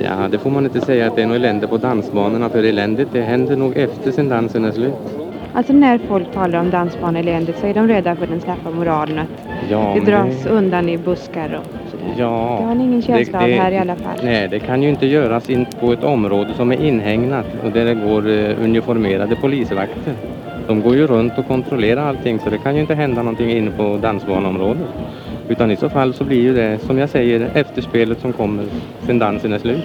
Ja, det får man inte säga att det är något elände på dansbanorna för eländet det händer nog efter sen dansen är slut. Alltså när folk talar om dansbaneeländet så är de rädda för den slappa moralen att Ja, det dras undan i buskar och sådär. Ja, Det har ni ingen känsla av här i alla fall. Nej, det kan ju inte göras in på ett område som är inhägnat och där det går eh, uniformerade polisvakter. De går ju runt och kontrollerar allting så det kan ju inte hända någonting inne på dansbaneområdet. Utan i så fall så blir ju det, som jag säger, efterspelet som kommer sen dansen är slut.